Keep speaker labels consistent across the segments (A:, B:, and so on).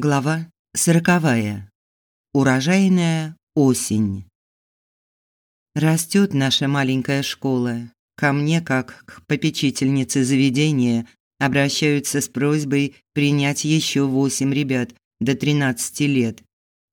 A: Глава сороковая. Урожайная осень. Растет наша маленькая школа. Ко мне, как к попечительнице заведения, обращаются с просьбой принять еще восемь ребят до 13 лет.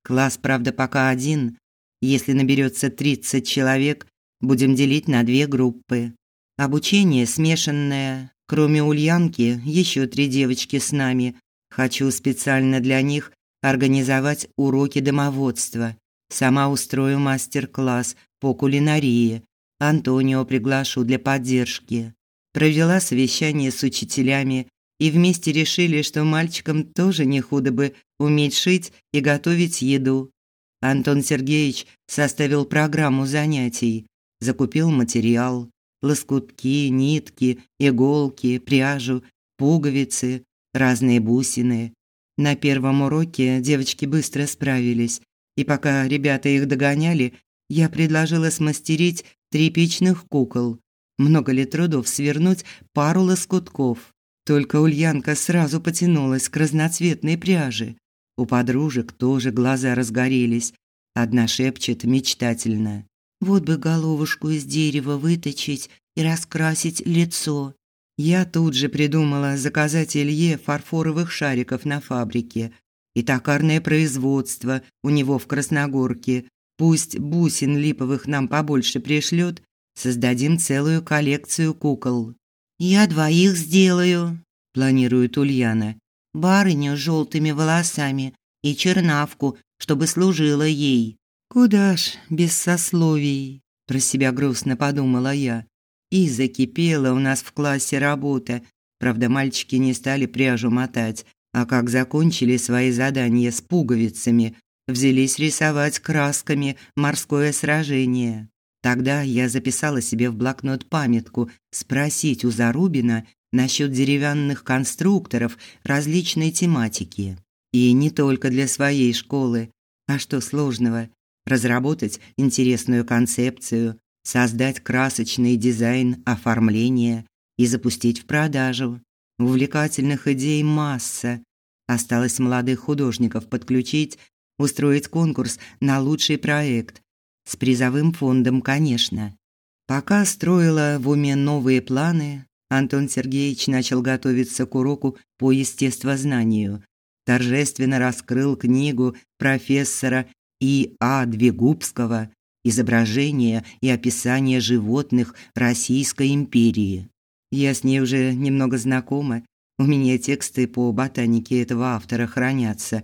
A: Класс, правда, пока один. Если наберется 30 человек, будем делить на две группы. Обучение смешанное. Кроме Ульянки, еще три девочки с нами – Хочу специально для них организовать уроки домоводства. Сама устрою мастер-класс по кулинарии. Антонио приглашу для поддержки. Провела совещание с учителями и вместе решили, что мальчикам тоже не худо бы уметь шить и готовить еду. Антон Сергеевич составил программу занятий, закупил материал, лоскутки, нитки, иголки, пряжу, пуговицы, разные бусины. На первом уроке девочки быстро справились, и пока ребята их догоняли, я предложила смастерить тряпичных кукол. Много ли трудов свернуть пару лоскутков? Только Ульянка сразу потянулась к разноцветной пряже. У подружек тоже глаза разгорелись. Одна шепчет мечтательно. «Вот бы головушку из дерева выточить и раскрасить лицо. Я тут же придумала заказать Илье фарфоровых шариков на фабрике и токарное производство у него в Красногорке. Пусть бусин липовых нам побольше пришлет, создадим целую коллекцию кукол. Я двоих сделаю, планирует Ульяна. Барыню с желтыми волосами и чернавку, чтобы служила ей. Куда ж без сословий, про себя грустно подумала я. И закипела у нас в классе работа. Правда, мальчики не стали пряжу мотать, а как закончили свои задания с пуговицами, взялись рисовать красками морское сражение. Тогда я записала себе в блокнот памятку спросить у Зарубина насчет деревянных конструкторов различной тематики. И не только для своей школы. А что сложного? Разработать интересную концепцию, создать красочный дизайн оформления и запустить в продажу. Увлекательных идей масса. Осталось молодых художников подключить, устроить конкурс на лучший проект. С призовым фондом, конечно. Пока строила в уме новые планы, Антон Сергеевич начал готовиться к уроку по естествознанию. Торжественно раскрыл книгу профессора И. А. Двигубского изображения и описания животных Российской империи. Я с ней уже немного знакома. У меня тексты по ботанике этого автора хранятся.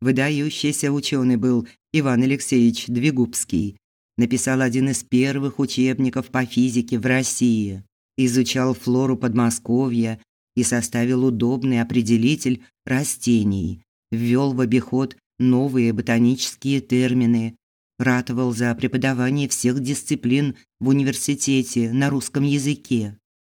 A: Выдающийся ученый был Иван Алексеевич Двигубский. Написал один из первых учебников по физике в России. Изучал флору Подмосковья и составил удобный определитель растений. Ввел в обиход новые ботанические термины, ратовал за преподавание всех дисциплин в университете на русском языке.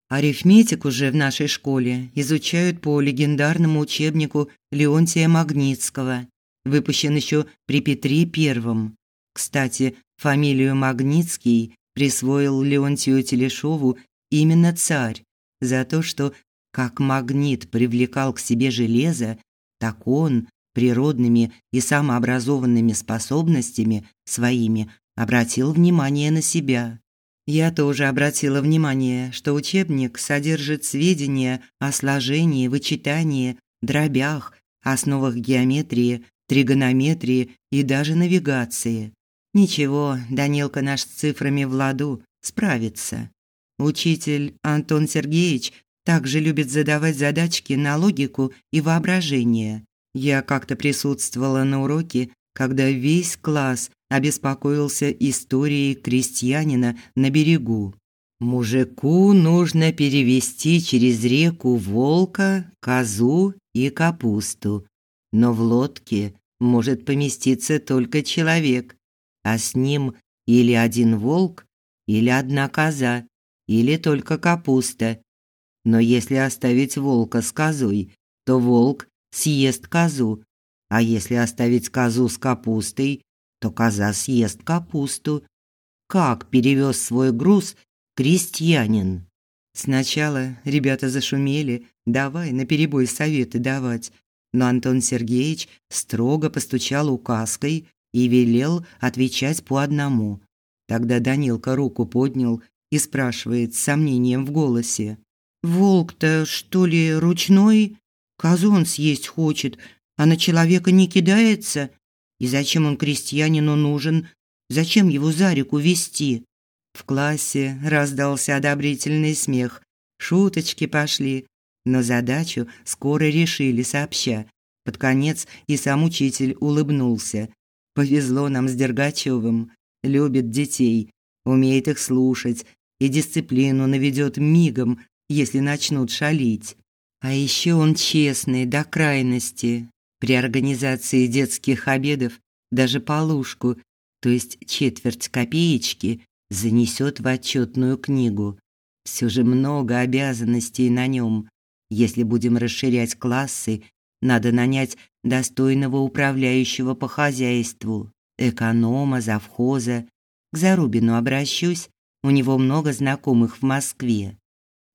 A: Арифметику же в нашей школе изучают по легендарному учебнику Леонтия Магнитского, выпущен еще при Петре I. Кстати, фамилию Магнитский присвоил Леонтию Телешову именно царь за то, что как магнит привлекал к себе железо, так он природными и самообразованными способностями своими обратил внимание на себя. Я тоже обратила внимание, что учебник содержит сведения о сложении, вычитании, дробях, основах геометрии, тригонометрии и даже навигации. Ничего, Данилка наш с цифрами в ладу, справится. Учитель Антон Сергеевич также любит задавать задачки на логику и воображение. Я как-то присутствовала на уроке, когда весь класс обеспокоился историей крестьянина на берегу. Мужику нужно перевести через реку волка, козу и капусту. Но в лодке может поместиться только человек, а с ним или один волк, или одна коза, или только капуста. Но если оставить волка с козой, то волк съест козу, а если оставить козу с капустой, то коза съест капусту. Как перевез свой груз крестьянин? Сначала ребята зашумели, давай на перебой советы давать. но Антон Сергеевич строго постучал указкой и велел отвечать по одному. Тогда Данилка руку поднял и спрашивает с сомнением в голосе: "Волк-то что ли ручной? Козу он съесть хочет, а на человека не кидается? И зачем он крестьянину нужен? Зачем его за реку вести?" В классе раздался одобрительный смех. Шуточки пошли, но задачу скоро решили сообща. Под конец и сам учитель улыбнулся. Повезло нам с Дергачевым. Любит детей, умеет их слушать и дисциплину наведет мигом, если начнут шалить. А еще он честный до крайности. При организации детских обедов даже полушку, то есть четверть копеечки, занесет в отчетную книгу. Все же много обязанностей на нем. Если будем расширять классы, надо нанять достойного управляющего по хозяйству, эконома, завхоза. К Зарубину обращусь, у него много знакомых в Москве.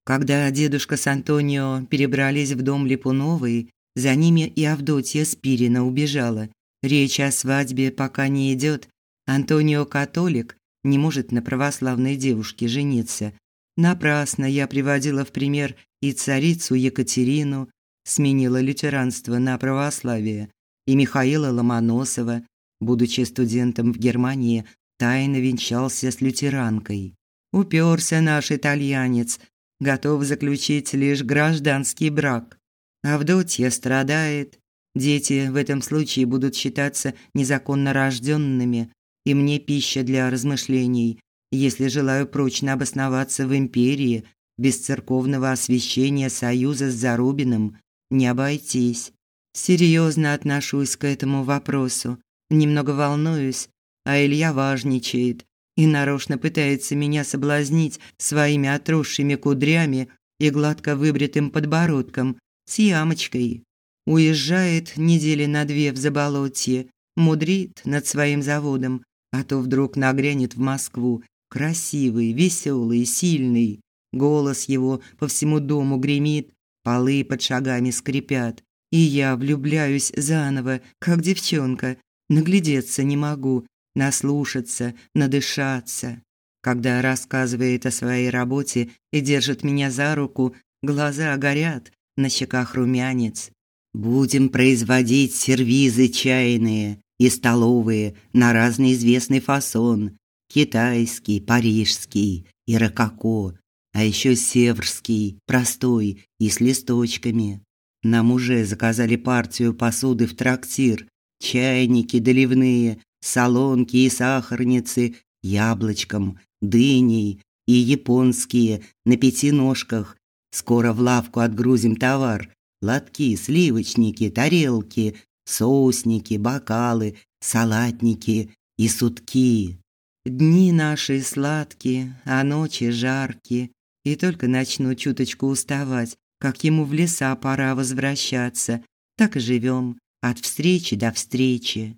A: Когда дедушка с Антонио перебрались в дом Липуновой, за ними и Авдотья Спирина убежала. Речь о свадьбе пока не идет. Антонио католик, не может на православной девушке жениться. Напрасно я приводила в пример и царицу Екатерину, сменила лютеранство на православие, и Михаила Ломоносова, будучи студентом в Германии, тайно венчался с лютеранкой. Уперся наш итальянец, готов заключить лишь гражданский брак. Авдотья страдает, дети в этом случае будут считаться незаконно рожденными, и мне пища для размышлений, если желаю прочно обосноваться в империи, без церковного освящения союза с Зарубиным не обойтись. Серьезно отношусь к этому вопросу, немного волнуюсь, а Илья важничает и нарочно пытается меня соблазнить своими отросшими кудрями и гладко выбритым подбородком с ямочкой. Уезжает недели на две в заболотье, мудрит над своим заводом, а то вдруг нагрянет в Москву, красивый, веселый, сильный. Голос его по всему дому гремит, полы под шагами скрипят, и я влюбляюсь заново, как девчонка. Наглядеться не могу, наслушаться, надышаться. Когда рассказывает о своей работе и держит меня за руку, глаза горят, на щеках румянец. Будем производить сервизы чайные, и столовые на разный известный фасон: китайский, парижский и рококо, а еще северский, простой и с листочками. Нам уже заказали партию посуды в трактир: чайники доливные, солонки и сахарницы, яблочком, дыней и японские на пяти ножках. Скоро в лавку отгрузим товар: лотки, сливочники, тарелки, соусники, бокалы, салатники и сутки. Дни наши сладкие, а ночи жаркие, и только начну чуточку уставать, как ему в леса пора возвращаться, так и живем от встречи до встречи.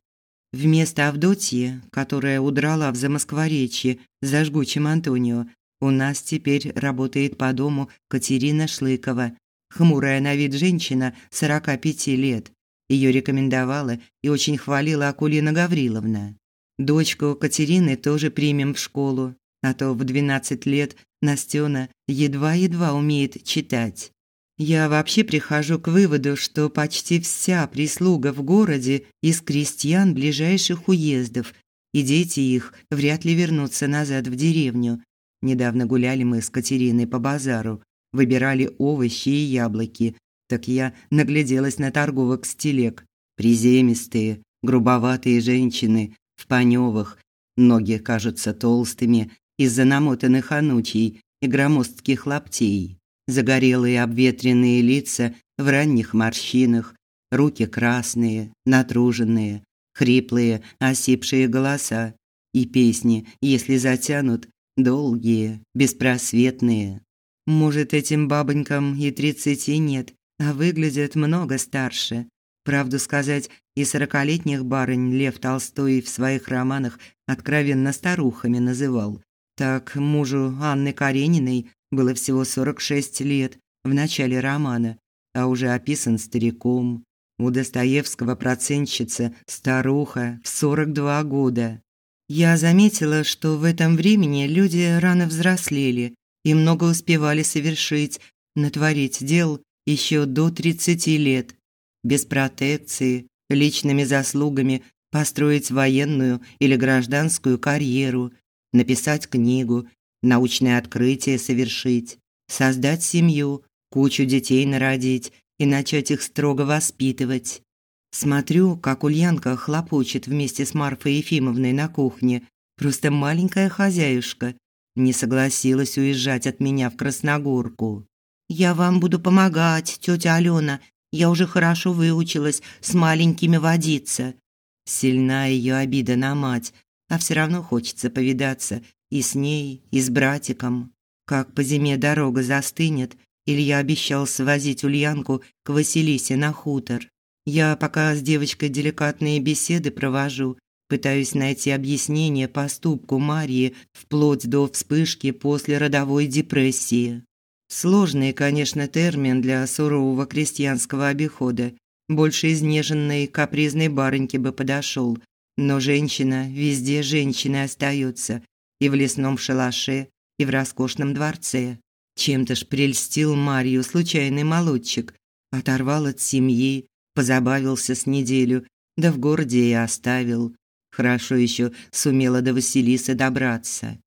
A: Вместо Авдотьи, которая удрала в Замоскворечье за жгучим Антонио, у нас теперь работает по дому Катерина Шлыкова, хмурая на вид женщина 45 лет. Ее рекомендовала и очень хвалила Акулина Гавриловна. Дочку Катерины тоже примем в школу, а то в 12 лет Настена едва-едва умеет читать. Я вообще прихожу к выводу, что почти вся прислуга в городе из крестьян ближайших уездов, и дети их вряд ли вернутся назад в деревню. Недавно гуляли мы с Катериной по базару, выбирали овощи и яблоки, так я нагляделась на торговок с телег. Приземистые, грубоватые женщины в паневах, ноги кажутся толстыми из-за намотанных анучей и громоздких лаптей. Загорелые обветренные лица в ранних морщинах, руки красные, натруженные, хриплые, осипшие голоса и песни, если затянут, долгие, беспросветные. Может, этим бабонькам и тридцати нет, а выглядят много старше. Правду сказать, и сорокалетних барынь Лев Толстой в своих романах откровенно старухами называл. Так мужу Анны Карениной было всего 46 лет в начале романа, а уже описан стариком. У Достоевского процентщица старуха в 42 года. Я заметила, что в этом времени люди рано взрослели и много успевали совершить, натворить дел еще до 30 лет, без протекции, личными заслугами построить военную или гражданскую карьеру, написать книгу, научное открытие совершить, создать семью, кучу детей народить и начать их строго воспитывать. Смотрю, как Ульянка хлопочет вместе с Марфой Ефимовной на кухне. Просто маленькая хозяюшка. Не согласилась уезжать от меня в Красногорку. «Я вам буду помогать, тетя Алена. Я уже хорошо выучилась с маленькими водиться». Сильна ее обида на мать, а все равно хочется повидаться и с ней, и с братиком. Как по зиме дорога застынет, Илья обещал свозить Ульянку к Василисе на хутор. Я пока с девочкой деликатные беседы провожу, пытаюсь найти объяснение поступку Марии вплоть до вспышки после родовой депрессии. Сложный, конечно, термин для сурового крестьянского обихода. Больше изнеженной капризной барыньке бы подошел. Но женщина везде женщиной остается. И в лесном шалаше, и в роскошном дворце. Чем-то ж прельстил Марию случайный молодчик, оторвал от семьи, позабавился с неделю, да в городе и оставил. Хорошо еще сумела до Василисы добраться.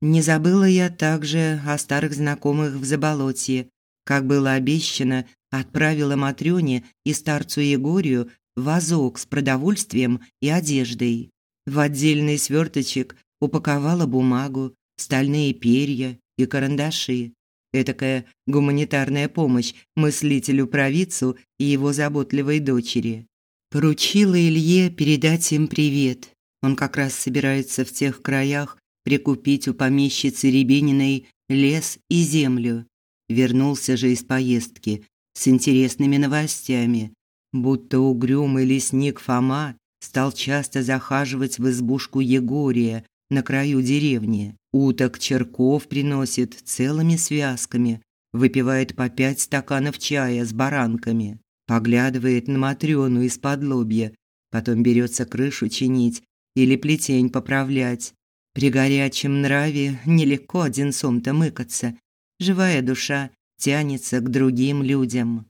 A: Не забыла я также о старых знакомых в Заболотье. Как было обещано, отправила Матрёне и старцу Егорию вазок с продовольствием и одеждой. В отдельный сверточек упаковала бумагу, стальные перья и карандаши. Этакая гуманитарная помощь мыслителю-провидцу и его заботливой дочери. Поручила Илье передать им привет. Он как раз собирается в тех краях прикупить у помещицы Рябининой лес и землю. Вернулся же из поездки с интересными новостями, будто угрюмый лесник Фома стал часто захаживать в избушку Егория на краю деревни. Уток черков приносит целыми связками, выпивает по пять стаканов чая с баранками, поглядывает на Матрёну из-под лобья, потом берется крышу чинить или плетень поправлять. При горячем нраве нелегко одинцом-то мыкаться. Живая душа тянется к другим людям.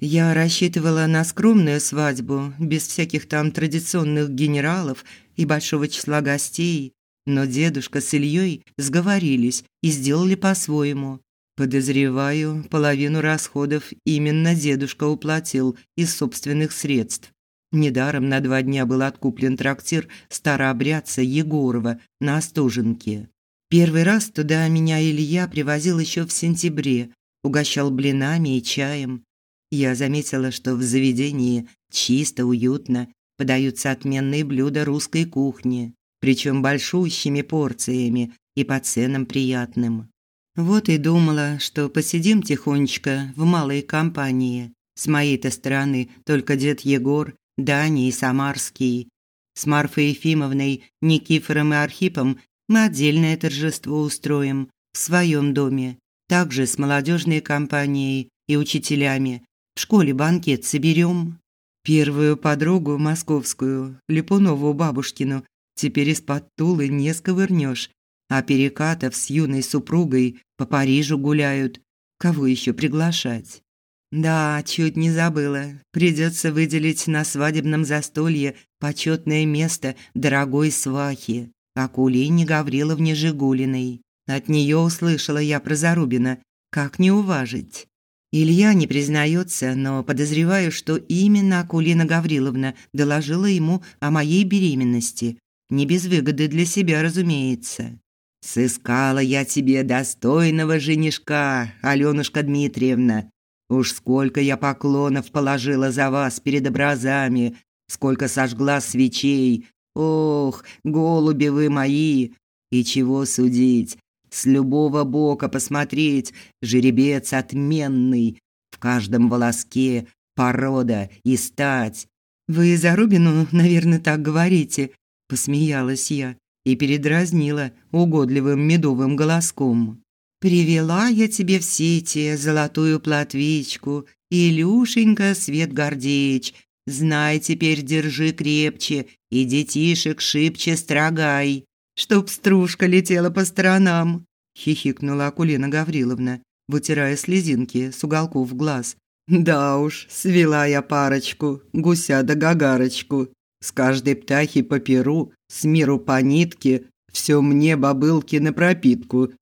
A: Я рассчитывала на скромную свадьбу, без всяких там традиционных генералов и большого числа гостей, но дедушка с Ильей сговорились и сделали по-своему. Подозреваю, половину расходов именно дедушка уплатил из собственных средств. Недаром на два дня был откуплен трактир старообрядца Егорова на Остоженке. Первый раз туда меня Илья привозил еще в сентябре, угощал блинами и чаем. Я заметила, что в заведении чисто, уютно, подаются отменные блюда русской кухни причем большущими порциями и по ценам приятным. Вот и думала, что посидим тихонечко в малой компании. С моей-то стороны только дед Егор, Дани и Самарский. С Марфой Ефимовной, Никифором и Архипом мы отдельное торжество устроим в своем доме. Также с молодежной компанией и учителями. В школе банкет соберем. Первую подругу московскую, Липунову бабушкину, Теперь из-под Тулы не сковырнешь, а Перекатов с юной супругой по Парижу гуляют. Кого еще приглашать? Да, чуть не забыла. Придется выделить на свадебном застолье почетное место дорогой свахи, Акулине Гавриловне Жигулиной. От нее услышала я про Зарубина. Как не уважить? Илья не признается, но подозреваю, что именно Акулина Гавриловна доложила ему о моей беременности, не без выгоды для себя, разумеется. Сыскала я тебе достойного женишка, Алёнушка Дмитриевна. Уж сколько я поклонов положила за вас перед образами, сколько сожгла свечей. Ох, голуби вы мои! И чего судить? С любого бока посмотреть, жеребец отменный, в каждом волоске порода и стать. Вы за Рубину, наверное, так говорите, Посмеялась я и передразнила угодливым медовым голоском. «Привела я тебе в сети золотую платвичку Илюшенька Свет Гордеич, знай теперь держи крепче и детишек шибче строгай, чтоб стружка летела по сторонам, хихикнула Акулина Гавриловна, вытирая слезинки с уголков глаз. Да уж, свела я парочку, гуся да гагарочку. С каждой птахи по перу, с миру по нитке, все мне бабылки на пропитку.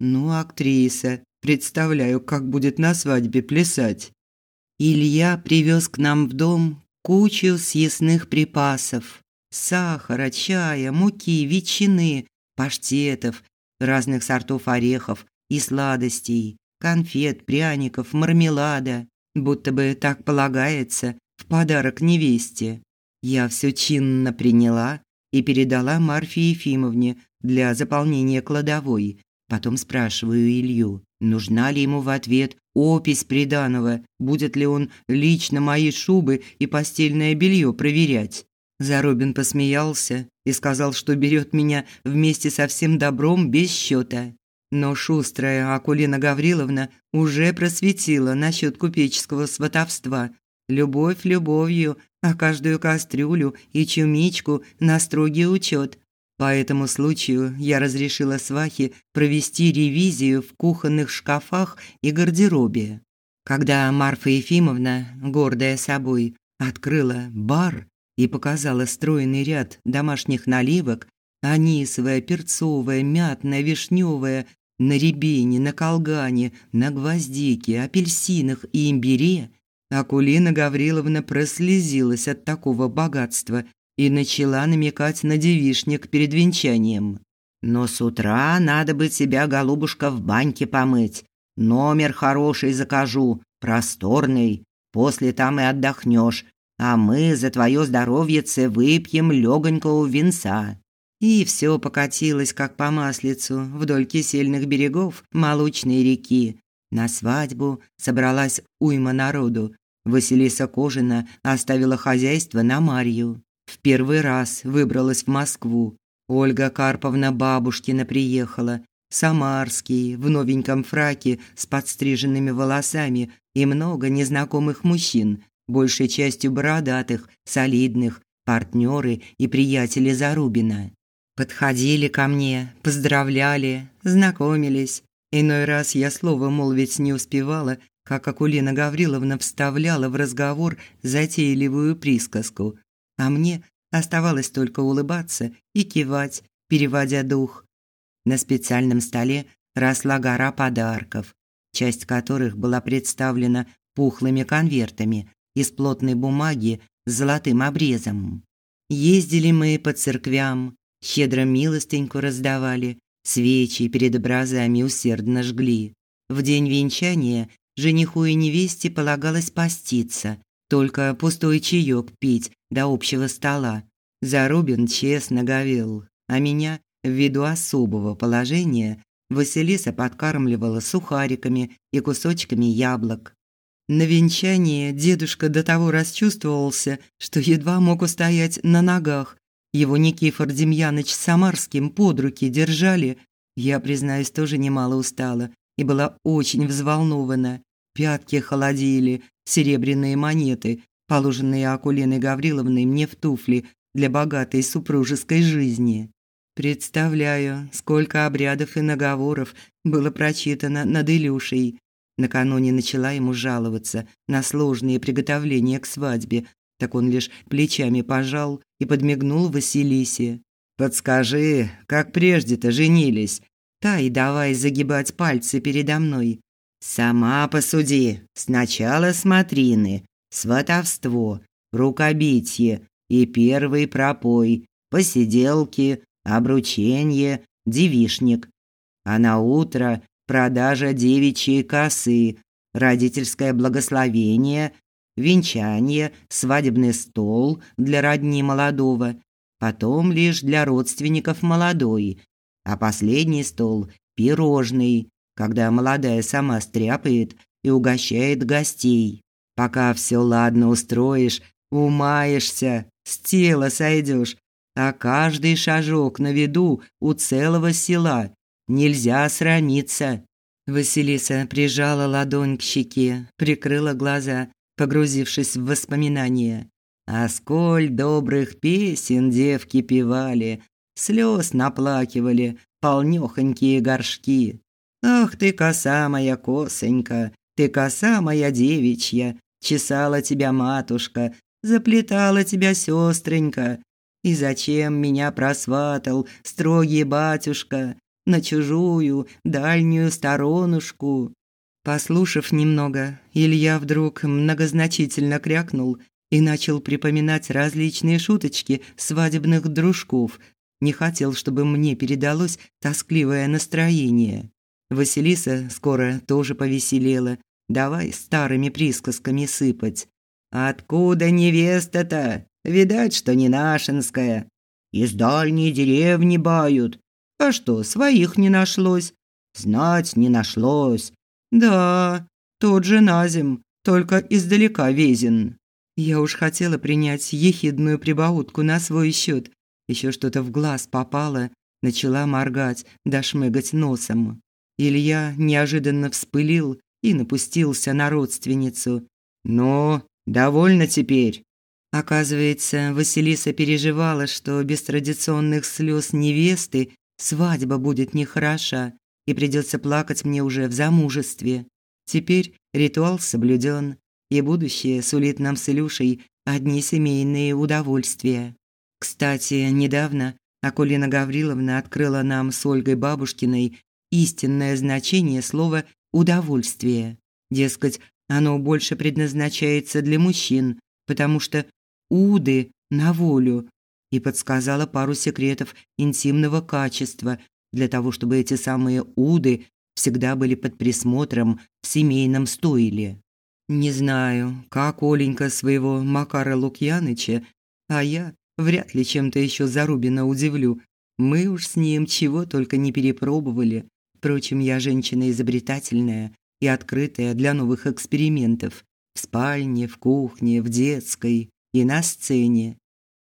A: Ну, актриса, представляю, как будет на свадьбе плясать. Илья привез к нам в дом кучу съестных припасов. Сахара, чая, муки, ветчины, паштетов, разных сортов орехов и сладостей, конфет, пряников, мармелада, будто бы так полагается в подарок невесте. Я все чинно приняла и передала Марфе Ефимовне для заполнения кладовой. Потом спрашиваю Илью, нужна ли ему в ответ опись приданого, будет ли он лично мои шубы и постельное белье проверять. Заробин посмеялся и сказал, что берет меня вместе со всем добром без счета. Но шустрая Акулина Гавриловна уже просветила насчет купеческого сватовства. Любовь любовью, а каждую кастрюлю и чумичку на строгий учет. По этому случаю я разрешила свахе провести ревизию в кухонных шкафах и гардеробе. Когда Марфа Ефимовна, гордая собой, открыла бар и показала стройный ряд домашних наливок, анисовая, перцовая, мятная, вишневая, на рябине, на колгане, на гвоздике, апельсинах и имбире, Акулина Гавриловна прослезилась от такого богатства и начала намекать на девишник перед венчанием. «Но с утра надо бы тебя, голубушка, в баньке помыть. Номер хороший закажу, просторный. После там и отдохнешь, а мы за твое здоровьице выпьем легонького винца». И все покатилось, как по маслицу, вдоль кисельных берегов молочной реки. На свадьбу собралась уйма народу. Василиса Кожина оставила хозяйство на Марью. В первый раз выбралась в Москву. Ольга Карповна Бабушкина приехала. Самарский, в новеньком фраке с подстриженными волосами и много незнакомых мужчин, большей частью бородатых, солидных, партнеры и приятели Зарубина. Подходили ко мне, поздравляли, знакомились. Иной раз я слова молвить не успевала, как Акулина Гавриловна вставляла в разговор затейливую присказку, а мне оставалось только улыбаться и кивать, переводя дух. На специальном столе росла гора подарков, часть которых была представлена пухлыми конвертами из плотной бумаги с золотым обрезом. Ездили мы по церквям, щедро милостыньку раздавали, свечи перед образами усердно жгли. В день венчания жениху и невесте полагалось поститься, только пустой чаек пить до общего стола. Зарубин честно говел, а меня, ввиду особого положения, Василиса подкармливала сухариками и кусочками яблок. На венчании дедушка до того расчувствовался, что едва мог устоять на ногах. Его Никифор Демьяныч Самарским под руки держали. Я, признаюсь, тоже немало устала и была очень взволнована. Пятки холодили, серебряные монеты, положенные Акулиной Гавриловной мне в туфли для богатой супружеской жизни. Представляю, сколько обрядов и наговоров было прочитано над Илюшей. Накануне начала ему жаловаться на сложные приготовления к свадьбе, так он лишь плечами пожал и подмигнул Василисе. «Подскажи, как прежде-то женились?» Та и давай загибать пальцы передо мной. Сама посуди. Сначала смотрины, сватовство, рукобитие и первый пропой, посиделки, обручение, девишник. А на утро продажа девичьей косы, родительское благословение, венчание, свадебный стол для родни молодого, потом лишь для родственников молодой, а последний стол пирожный, когда молодая сама стряпает и угощает гостей. Пока все ладно устроишь, умаешься, с тела сойдешь, а каждый шажок на виду у целого села. Нельзя срамиться. Василиса прижала ладонь к щеке, прикрыла глаза, погрузившись в воспоминания. А сколь добрых песен девки певали, слез наплакивали полнёхонькие горшки. Ах ты, коса моя косонька, ты коса моя девичья, чесала тебя матушка, заплетала тебя сестренька. И зачем меня просватал строгий батюшка на чужую дальнюю сторонушку? Послушав немного, Илья вдруг многозначительно крякнул и начал припоминать различные шуточки свадебных дружков. Не хотел, чтобы мне передалось тоскливое настроение. Василиса скоро тоже повеселела. Давай старыми присказками сыпать. Откуда невеста-то? Видать, что не нашинская. Из дальней деревни бают. А что, своих не нашлось? Знать не нашлось. Да, тот же Назим, только издалека везен. Я уж хотела принять ехидную прибаутку на свой счет. Еще что-то в глаз попало, начала моргать, да шмыгать носом. Илья неожиданно вспылил и напустился на родственницу. «Ну, довольно теперь?» Оказывается, Василиса переживала, что без традиционных слез невесты свадьба будет нехороша и придется плакать мне уже в замужестве. Теперь ритуал соблюден, и будущее сулит нам с Илюшей одни семейные удовольствия. Кстати, недавно Акулина Гавриловна открыла нам с Ольгой Бабушкиной истинное значение слова «удовольствие». Дескать, оно больше предназначается для мужчин, потому что «уды» на волю, и подсказала пару секретов интимного качества для того, чтобы эти самые уды всегда были под присмотром в семейном стойле. Не знаю, как Оленька своего Макара Лукьяныча, а я вряд ли чем-то еще Зарубина удивлю. Мы уж с ним чего только не перепробовали. Впрочем, я женщина изобретательная и открытая для новых экспериментов. В спальне, в кухне, в детской и на сцене.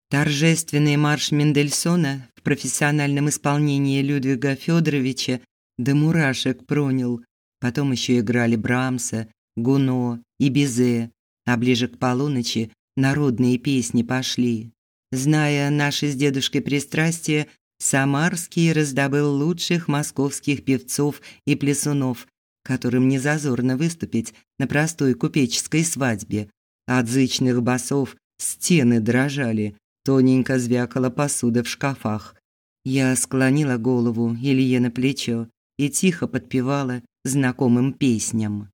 A: Торжественный марш Мендельсона в профессиональном исполнении Людвига Федоровича до мурашек пронял. Потом еще играли Брамса, Гуно и Бизе, а ближе к полуночи народные песни пошли. Зная наши с дедушкой пристрастия, Самарский раздобыл лучших московских певцов и плясунов, которым не зазорно выступить на простой купеческой свадьбе. От зычных басов стены дрожали, Тоненько звякала посуда в шкафах. Я склонила голову Илье на плечо и тихо подпевала знакомым песням.